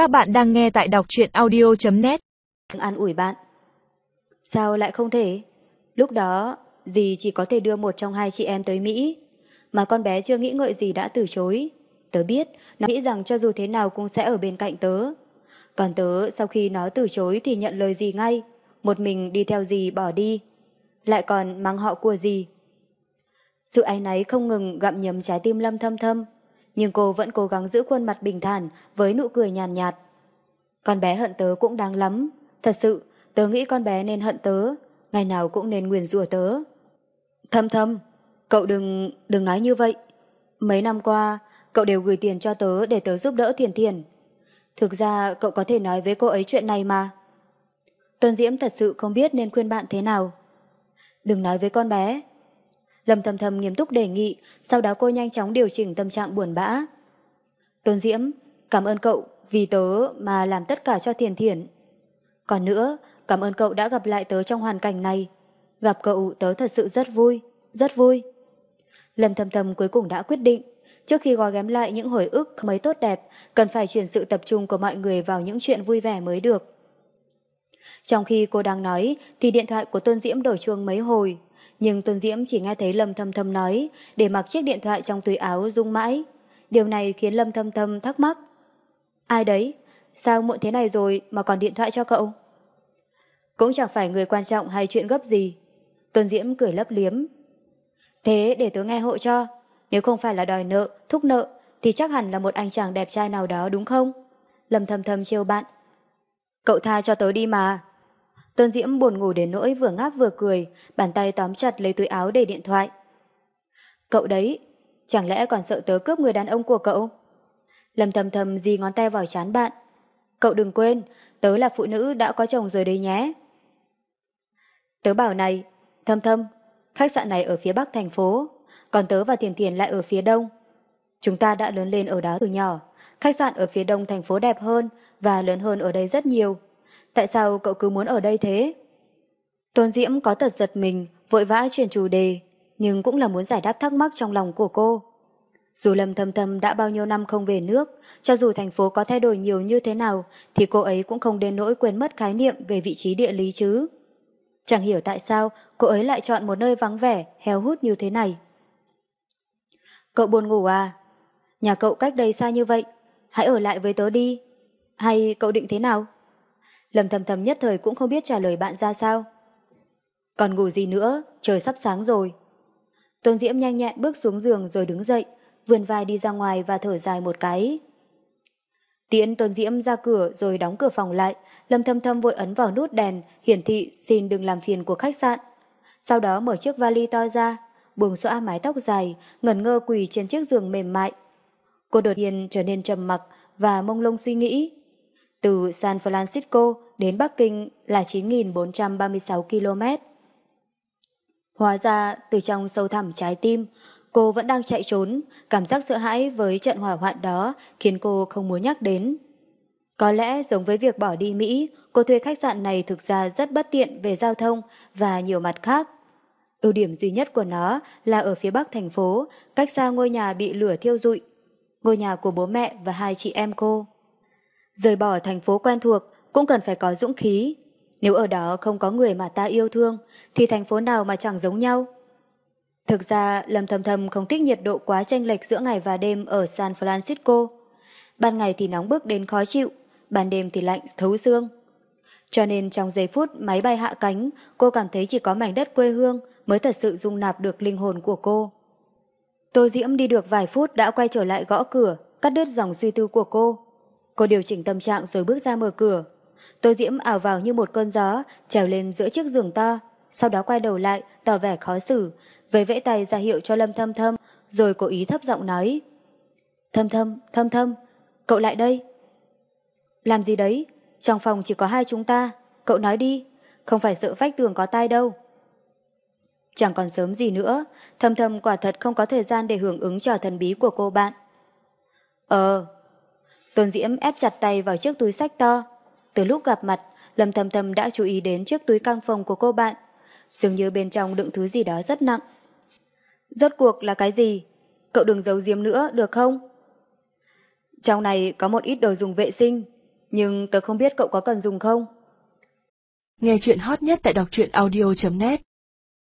Các bạn đang nghe tại đọc truyện audio.net An ủi bạn. Sao lại không thể? Lúc đó, dì chỉ có thể đưa một trong hai chị em tới Mỹ. Mà con bé chưa nghĩ ngợi gì đã từ chối. Tớ biết, nó nghĩ rằng cho dù thế nào cũng sẽ ở bên cạnh tớ. Còn tớ, sau khi nó từ chối thì nhận lời gì ngay. Một mình đi theo dì bỏ đi. Lại còn mang họ của dì. Sự ái náy không ngừng gặm nhấm trái tim lâm thâm thâm nhưng cô vẫn cố gắng giữ khuôn mặt bình thản với nụ cười nhàn nhạt, nhạt. Con bé hận tớ cũng đáng lắm. Thật sự, tớ nghĩ con bé nên hận tớ, ngày nào cũng nên nguyền rủa tớ. Thâm thâm, cậu đừng, đừng nói như vậy. Mấy năm qua, cậu đều gửi tiền cho tớ để tớ giúp đỡ thiền thiền. Thực ra, cậu có thể nói với cô ấy chuyện này mà. Tuân Diễm thật sự không biết nên khuyên bạn thế nào. Đừng nói với con bé, Lâm thầm thầm nghiêm túc đề nghị, sau đó cô nhanh chóng điều chỉnh tâm trạng buồn bã. Tôn Diễm, cảm ơn cậu vì tớ mà làm tất cả cho thiền thiền. Còn nữa, cảm ơn cậu đã gặp lại tớ trong hoàn cảnh này. Gặp cậu tớ thật sự rất vui, rất vui. Lâm thầm thầm cuối cùng đã quyết định, trước khi gói ghém lại những hồi ức mấy tốt đẹp, cần phải chuyển sự tập trung của mọi người vào những chuyện vui vẻ mới được. Trong khi cô đang nói, thì điện thoại của Tôn Diễm đổ chuông mấy hồi, nhưng Tuân Diễm chỉ nghe thấy Lâm Thâm Thâm nói để mặc chiếc điện thoại trong túi áo rung mãi. Điều này khiến Lâm Thâm Thâm thắc mắc. Ai đấy? Sao muộn thế này rồi mà còn điện thoại cho cậu? Cũng chẳng phải người quan trọng hay chuyện gấp gì. Tuân Diễm cười lấp liếm. Thế để tớ nghe hộ cho. Nếu không phải là đòi nợ, thúc nợ, thì chắc hẳn là một anh chàng đẹp trai nào đó đúng không? Lâm Thâm Thâm trêu bạn. Cậu tha cho tớ đi mà. Tôn Diễm buồn ngủ đến nỗi vừa ngáp vừa cười, bàn tay tóm chặt lấy túi áo để điện thoại. Cậu đấy, chẳng lẽ còn sợ tớ cướp người đàn ông của cậu? Lâm thầm thầm di ngón tay vào chán bạn. Cậu đừng quên, tớ là phụ nữ đã có chồng rồi đấy nhé. Tớ bảo này, thâm thâm, khách sạn này ở phía bắc thành phố, còn tớ và Thiền Thiền lại ở phía đông. Chúng ta đã lớn lên ở đó từ nhỏ, khách sạn ở phía đông thành phố đẹp hơn và lớn hơn ở đây rất nhiều tại sao cậu cứ muốn ở đây thế? Tôn Diễm có tật giật mình, vội vã chuyển chủ đề, nhưng cũng là muốn giải đáp thắc mắc trong lòng của cô. Dù Lâm Thâm Thâm đã bao nhiêu năm không về nước, cho dù thành phố có thay đổi nhiều như thế nào, thì cô ấy cũng không đến nỗi quên mất khái niệm về vị trí địa lý chứ. Chẳng hiểu tại sao cô ấy lại chọn một nơi vắng vẻ, héo hút như thế này. Cậu buồn ngủ à? Nhà cậu cách đây xa như vậy, hãy ở lại với tớ đi. Hay cậu định thế nào? Lâm thầm thầm nhất thời cũng không biết trả lời bạn ra sao. Còn ngủ gì nữa, trời sắp sáng rồi. Tôn Diễm nhanh nhẹn bước xuống giường rồi đứng dậy, vươn vai đi ra ngoài và thở dài một cái. Tiễn Tôn Diễm ra cửa rồi đóng cửa phòng lại, Lâm Thâm Thâm vội ấn vào nút đèn, hiển thị xin đừng làm phiền của khách sạn. Sau đó mở chiếc vali to ra, buông xõa mái tóc dài, ngẩn ngơ quỳ trên chiếc giường mềm mại. Cô đột nhiên trở nên trầm mặc và mông lung suy nghĩ. Từ San Francisco đến Bắc Kinh là 9.436 km. Hóa ra, từ trong sâu thẳm trái tim, cô vẫn đang chạy trốn, cảm giác sợ hãi với trận hỏa hoạn đó khiến cô không muốn nhắc đến. Có lẽ giống với việc bỏ đi Mỹ, cô thuê khách sạn này thực ra rất bất tiện về giao thông và nhiều mặt khác. Ưu điểm duy nhất của nó là ở phía bắc thành phố, cách xa ngôi nhà bị lửa thiêu rụi, ngôi nhà của bố mẹ và hai chị em cô. Rời bỏ thành phố quen thuộc cũng cần phải có dũng khí. Nếu ở đó không có người mà ta yêu thương, thì thành phố nào mà chẳng giống nhau. Thực ra, Lâm Thầm Thầm không thích nhiệt độ quá chênh lệch giữa ngày và đêm ở San Francisco. Ban ngày thì nóng bức đến khó chịu, ban đêm thì lạnh thấu xương. Cho nên trong giây phút máy bay hạ cánh, cô cảm thấy chỉ có mảnh đất quê hương mới thật sự dung nạp được linh hồn của cô. Tô Diễm đi được vài phút đã quay trở lại gõ cửa, cắt đứt dòng suy tư của cô. Cô điều chỉnh tâm trạng rồi bước ra mở cửa. Tô Diễm ảo vào như một cơn gió, trèo lên giữa chiếc giường to, sau đó quay đầu lại, tỏ vẻ khó xử, với vẫy tay ra hiệu cho Lâm Thâm Thâm, rồi cố ý thấp giọng nói. Thâm Thâm, Thâm Thâm, cậu lại đây. Làm gì đấy? Trong phòng chỉ có hai chúng ta, cậu nói đi, không phải sợ vách tường có tai đâu. Chẳng còn sớm gì nữa, Thâm Thâm quả thật không có thời gian để hưởng ứng trò thần bí của cô bạn. Ờ, Tôn Diễm ép chặt tay vào chiếc túi sách to. Từ lúc gặp mặt, Lâm Thầm Thầm đã chú ý đến chiếc túi căng phòng của cô bạn. Dường như bên trong đựng thứ gì đó rất nặng. Rốt cuộc là cái gì? Cậu đừng giấu diếm nữa, được không? Trong này có một ít đồ dùng vệ sinh, Nhưng tớ không biết cậu có cần dùng không? Nghe chuyện hot nhất tại đọc truyện audio.net